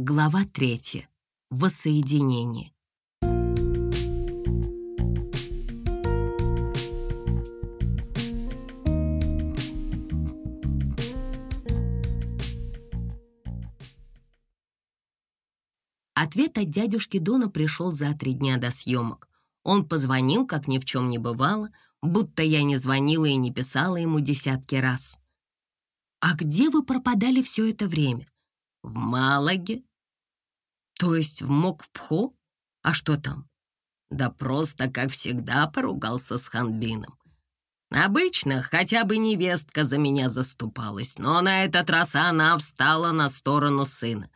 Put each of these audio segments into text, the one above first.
Глава третья. Воссоединение. Ответ от дядюшки Дона пришел за три дня до съемок. Он позвонил, как ни в чем не бывало, будто я не звонила и не писала ему десятки раз. «А где вы пропадали все это время?» «В Малаге». «То есть в Мокпхо? А что там?» «Да просто, как всегда, поругался с Ханбином. Обычно хотя бы невестка за меня заступалась, но на этот раз она встала на сторону сына.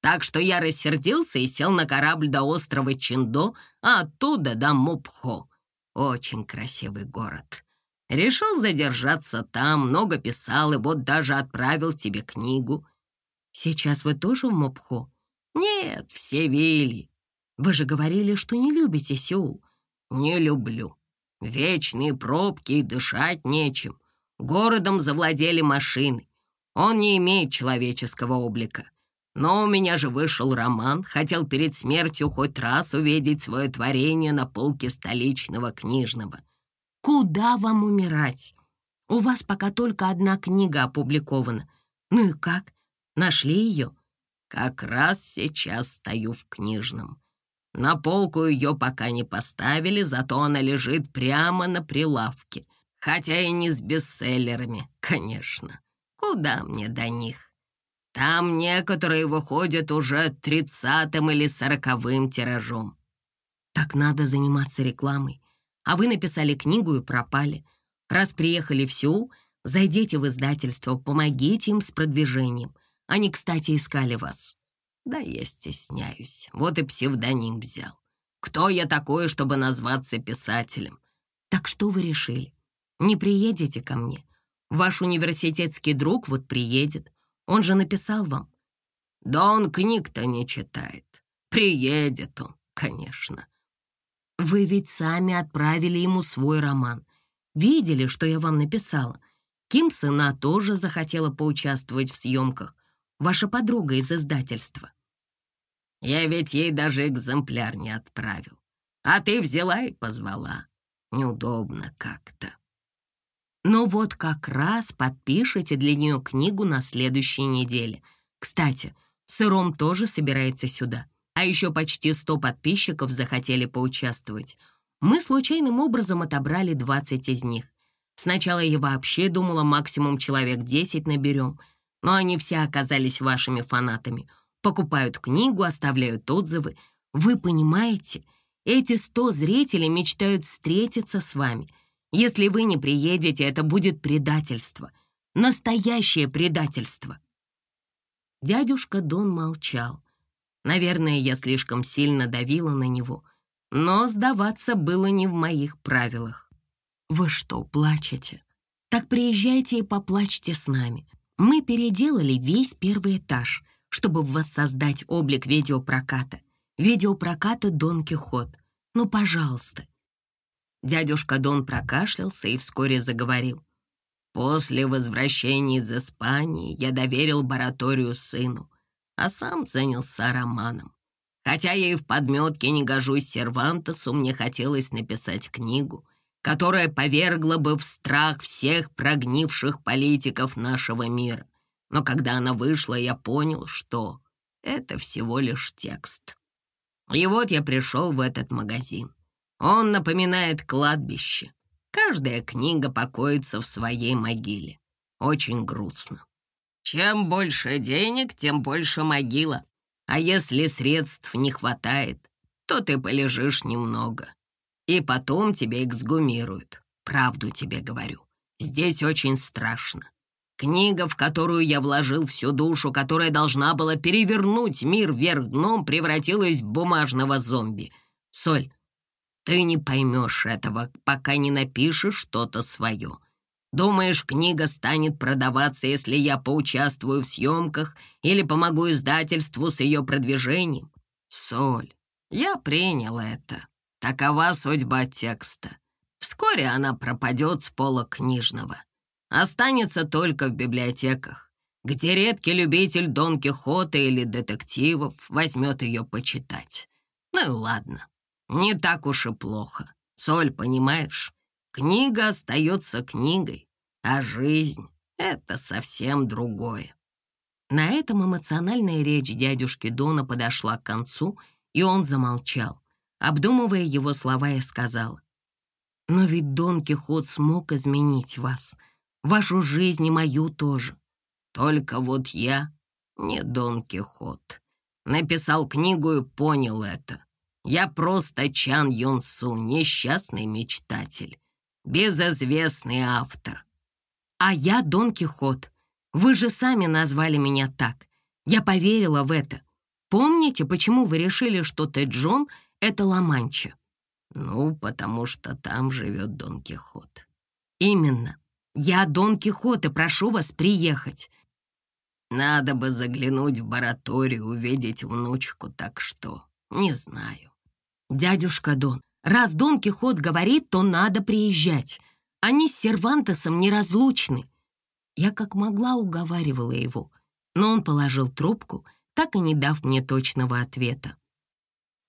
Так что я рассердился и сел на корабль до острова Чиндо, а оттуда до Мопхо. Очень красивый город. Решил задержаться там, много писал, и вот даже отправил тебе книгу. Сейчас вы тоже в Мопхо? Нет, в Севиле. Вы же говорили, что не любите Сеул. Не люблю. Вечные пробки и дышать нечем. Городом завладели машины. Он не имеет человеческого облика. Но у меня же вышел роман, хотел перед смертью хоть раз увидеть свое творение на полке столичного книжного. Куда вам умирать? У вас пока только одна книга опубликована. Ну и как? Нашли ее? Как раз сейчас стою в книжном. На полку ее пока не поставили, зато она лежит прямо на прилавке. Хотя и не с бестселлерами, конечно. Куда мне до них? Там некоторые выходят уже тридцатым или сороковым тиражом. Так надо заниматься рекламой. А вы написали книгу и пропали. Раз приехали в Сеул, зайдите в издательство, помогите им с продвижением. Они, кстати, искали вас. Да я стесняюсь. Вот и псевдоним взял. Кто я такой, чтобы назваться писателем? Так что вы решили? Не приедете ко мне? Ваш университетский друг вот приедет. Он же написал вам». «Да он книг-то не читает. Приедет он, конечно». «Вы ведь сами отправили ему свой роман. Видели, что я вам написала? Ким Сына тоже захотела поучаствовать в съемках. Ваша подруга из издательства». «Я ведь ей даже экземпляр не отправил. А ты взяла и позвала. Неудобно как-то». Но вот как раз подпишите для нее книгу на следующей неделе. Кстати, Сыром тоже собирается сюда. А еще почти 100 подписчиков захотели поучаствовать. Мы случайным образом отобрали 20 из них. Сначала я вообще думала, максимум человек 10 наберем, но они все оказались вашими фанатами. Покупают книгу, оставляют отзывы. Вы понимаете, эти 100 зрителей мечтают встретиться с вами — если вы не приедете, это будет предательство. Настоящее предательство. Дядюшка Дон молчал. Наверное, я слишком сильно давила на него, но сдаваться было не в моих правилах. «Вы что, плачете? Так приезжайте и поплачьте с нами. Мы переделали весь первый этаж, чтобы воссоздать облик видеопроката. Видеопроката Дон Кихот. Ну, пожалуйста, Дядюшка Дон прокашлялся и вскоре заговорил. «После возвращения из Испании я доверил бараторию сыну, а сам занялся романом. Хотя я и в подметке не гожусь Сервантесу, мне хотелось написать книгу, которая повергла бы в страх всех прогнивших политиков нашего мира. Но когда она вышла, я понял, что это всего лишь текст. И вот я пришел в этот магазин. Он напоминает кладбище. Каждая книга покоится в своей могиле. Очень грустно. Чем больше денег, тем больше могила. А если средств не хватает, то ты полежишь немного. И потом тебя эксгумируют. Правду тебе говорю. Здесь очень страшно. Книга, в которую я вложил всю душу, которая должна была перевернуть мир вверх дном, превратилась в бумажного зомби. Соль, ты не поймешь этого, пока не напишешь что-то свое. Думаешь, книга станет продаваться, если я поучаствую в съемках или помогу издательству с ее продвижением? Соль, я принял это. Такова судьба текста. Вскоре она пропадет с пола книжного. Останется только в библиотеках. где редкий любитель Дон Кихота или детективов возьмет ее почитать. Ну и ладно, не так уж и плохо. Соль, понимаешь, книга остается книгой, а жизнь — это совсем другое. На этом эмоциональная речь дядюшки Дона подошла к концу, и он замолчал. Обдумывая его слова, я сказала, «Но ведь Дон Кихот смог изменить вас, вашу жизнь и мою тоже. Только вот я не Дон Кихот. Написал книгу и понял это. Я просто Чан Юн Су, несчастный мечтатель, безызвестный автор. А я Дон Кихот. Вы же сами назвали меня так. Я поверила в это. Помните, почему вы решили, что Тэджон — это Ламанча? Ну, потому что там живет Дон Кихот. Именно. Я Дон Кихот и прошу вас приехать. Надо бы заглянуть в бараторию, увидеть внучку, так что не знаю. Дядюшка Дон, раз Дон Кихот говорит, то надо приезжать. Они с Сервантесом неразлучны. Я как могла уговаривала его, но он положил трубку, так и не дав мне точного ответа.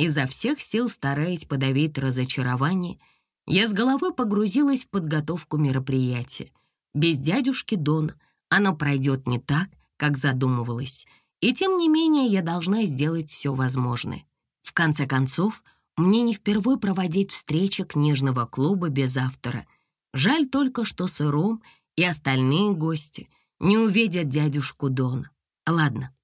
Изо всех сил, стараясь подавить разочарование, я с головой погрузилась в подготовку мероприятия. Без дядюшки Дона оно пройдет не так, как задумывалась, и тем не менее я должна сделать все возможное. В конце концов, мне не впервые проводить встречи книжного клуба без автора. Жаль только, что Сыром и остальные гости не увидят дядюшку Дона. Ладно,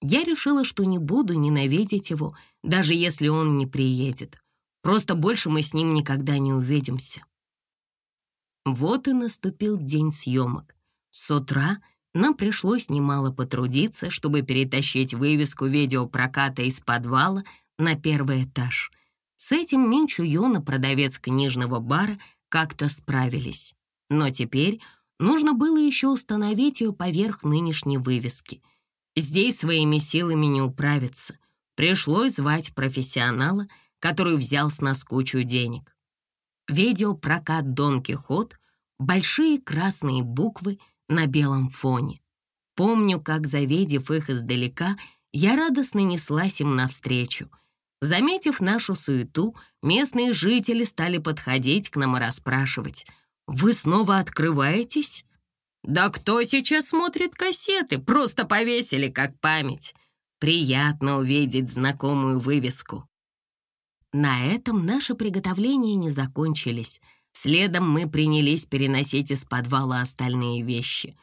я решила, что не буду ненавидеть его, даже если он не приедет. Просто больше мы с ним никогда не увидимся. Вот и наступил день съемок. С утра — нам пришлось немало потрудиться, чтобы перетащить вывеску видеопроката из подвала на первый этаж. С этим Минчу Йона, продавец книжного бара, как-то справились. Но теперь нужно было еще установить ее поверх нынешней вывески. Здесь своими силами не управиться. Пришлось звать профессионала, который взял с нас кучу денег. Видеопрокат «Дон Кихот», большие красные буквы — на белом фоне. Помню, как, завидев их издалека, я радостно неслась им навстречу. Заметив нашу суету, местные жители стали подходить к нам и расспрашивать. «Вы снова открываетесь?» «Да кто сейчас смотрит кассеты? Просто повесили как память. Приятно увидеть знакомую вывеску». На этом наши приготовления не закончились — Следом мы принялись переносить из подвала остальные вещи.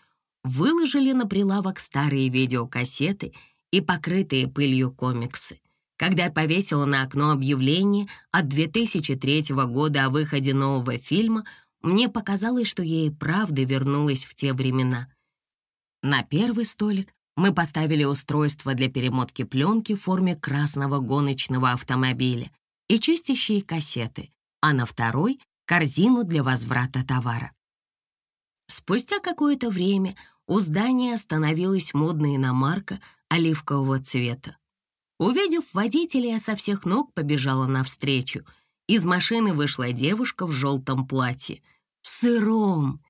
Выложили на прилавок старые видеокассеты и покрытые пылью комиксы. Когда я повесила на окно объявление от 2003 года о выходе нового фильма, мне показалось, что я и правда вернулась в те времена. На первый столик мы поставили устройство для перемотки пленки в форме красного гоночного автомобиля и чистящие кассеты, а на второй корзину для возврата товара. Спустя какое-то время у здания остановилась модная иномарка оливкового цвета. Увидев водителя, я со всех ног побежала навстречу. Из машины вышла девушка в желтом платье. Сыром!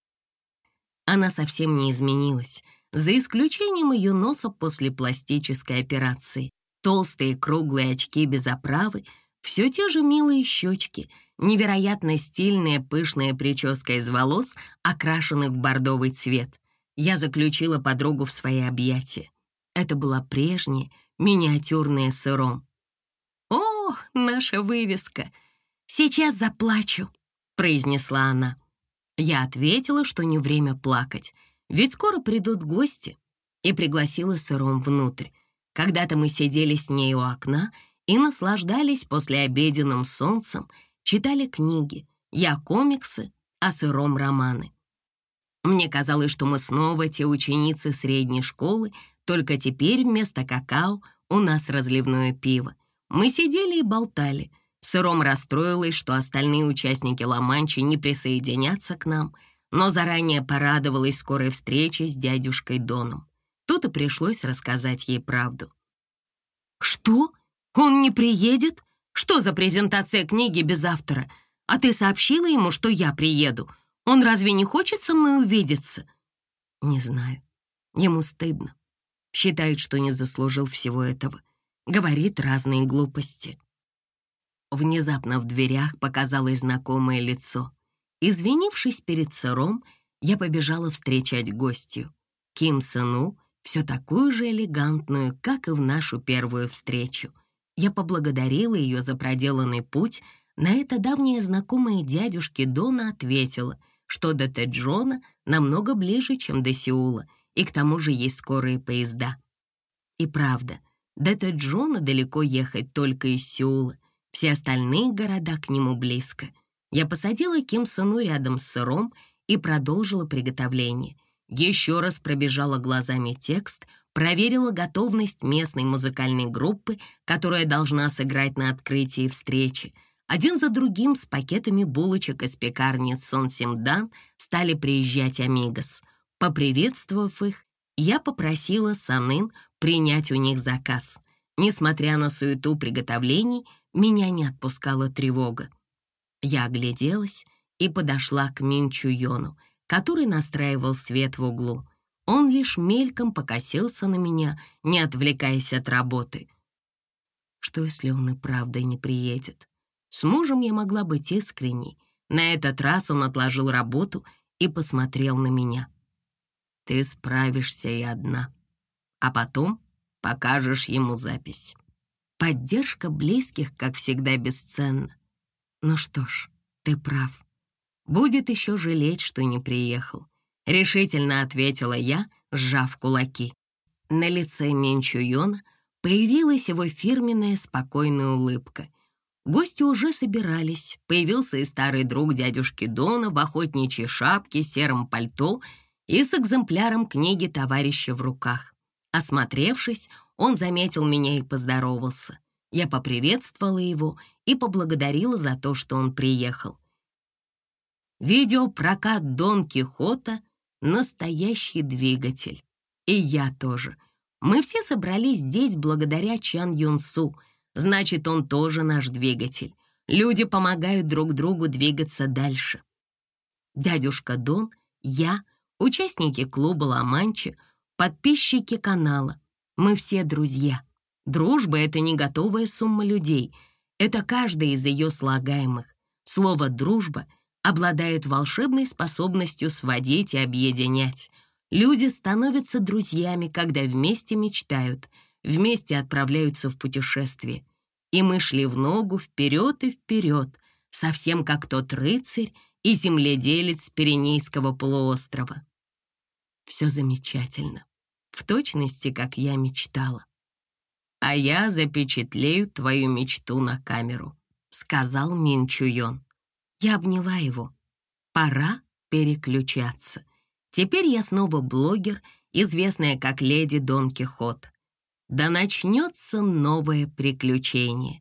Она совсем не изменилась, за исключением ее носа после пластической операции. Толстые круглые очки без оправы, все те же милые щечки — Невероятно стильная пышная прическа из волос, окрашенных в бордовый цвет. Я заключила подругу в свои объятия. Это была прежняя, миниатюрная сыром. «О, наша вывеска! Сейчас заплачу!» — произнесла она. Я ответила, что не время плакать, ведь скоро придут гости, и пригласила сыром внутрь. Когда-то мы сидели с ней у окна и наслаждались послеобеденным солнцем читали книги, я комиксы, а сыром романы. Мне казалось, что мы снова те ученицы средней школы, только теперь вместо какао у нас разливное пиво. Мы сидели и болтали. Сыром расстроилась, что остальные участники Ла-Манчи не присоединятся к нам, но заранее порадовалась скорой встрече с дядюшкой Доном. Тут и пришлось рассказать ей правду. «Что? Он не приедет?» Что за презентация книги без автора? А ты сообщила ему, что я приеду? Он разве не хочет со мной увидеться?» «Не знаю. Ему стыдно. Считает, что не заслужил всего этого. Говорит разные глупости. Внезапно в дверях показалось знакомое лицо. Извинившись перед сыром, я побежала встречать гостью. Ким Сыну, все такую же элегантную, как и в нашу первую встречу. Я поблагодарила ее за проделанный путь. На это давняя знакомая дядюшки Дона ответила, что до Теджона намного ближе, чем до Сеула, и к тому же есть скорые поезда. И правда, до Теджона далеко ехать только из Сеула, все остальные города к нему близко. Я посадила Ким Сыну рядом с сыром и продолжила приготовление. Еще раз пробежала глазами текст, проверила готовность местной музыкальной группы, которая должна сыграть на открытии встречи. Один за другим с пакетами булочек из пекарни Сон Симдан стали приезжать Амигос. Поприветствовав их, я попросила Санын принять у них заказ. Несмотря на суету приготовлений, меня не отпускала тревога. Я огляделась и подошла к Минчу Йону, который настраивал свет в углу. Он лишь мельком покосился на меня, не отвлекаясь от работы. Что, если он и правда не приедет? С мужем я могла быть искренней. На этот раз он отложил работу и посмотрел на меня. «Ты справишься и одна, а потом покажешь ему запись». Поддержка близких, как всегда, бесценна. Ну что ж, ты прав. Будет еще жалеть, что не приехал. Решительно ответила я, сжав кулаки. На лице Менчуйона появилась его фирменная спокойная улыбка. Гости уже собирались. Появился и старый друг дядюшки Дона в охотничьей шапке, сером пальто и с экземпляром книги товарища в руках. Осмотревшись, он заметил меня и поздоровался. Я поприветствовала его и поблагодарила за то, что он приехал. Видеопрокат Дон Кихота — настоящий двигатель. И я тоже. Мы все собрались здесь благодаря Чан Юнсу. Значит, он тоже наш двигатель. Люди помогают друг другу двигаться дальше. Дядюшка Дон, я, участники клуба «Ла-Манчи», подписчики канала. Мы все друзья. Дружба — это не готовая сумма людей. Это каждый из ее слагаемых. Слово «дружба» обладает волшебной способностью сводить и объединять. Люди становятся друзьями, когда вместе мечтают, вместе отправляются в путешествие. И мы шли в ногу вперед и вперед, совсем как тот рыцарь и земледелец Пиренейского полуострова. Все замечательно в точности, как я мечтала. «А я запечатлею твою мечту на камеру», — сказал Мин Чуйон. Я обняла его. Пора переключаться. Теперь я снова блогер, известная как леди Дон Кихот. Да начнется новое приключение.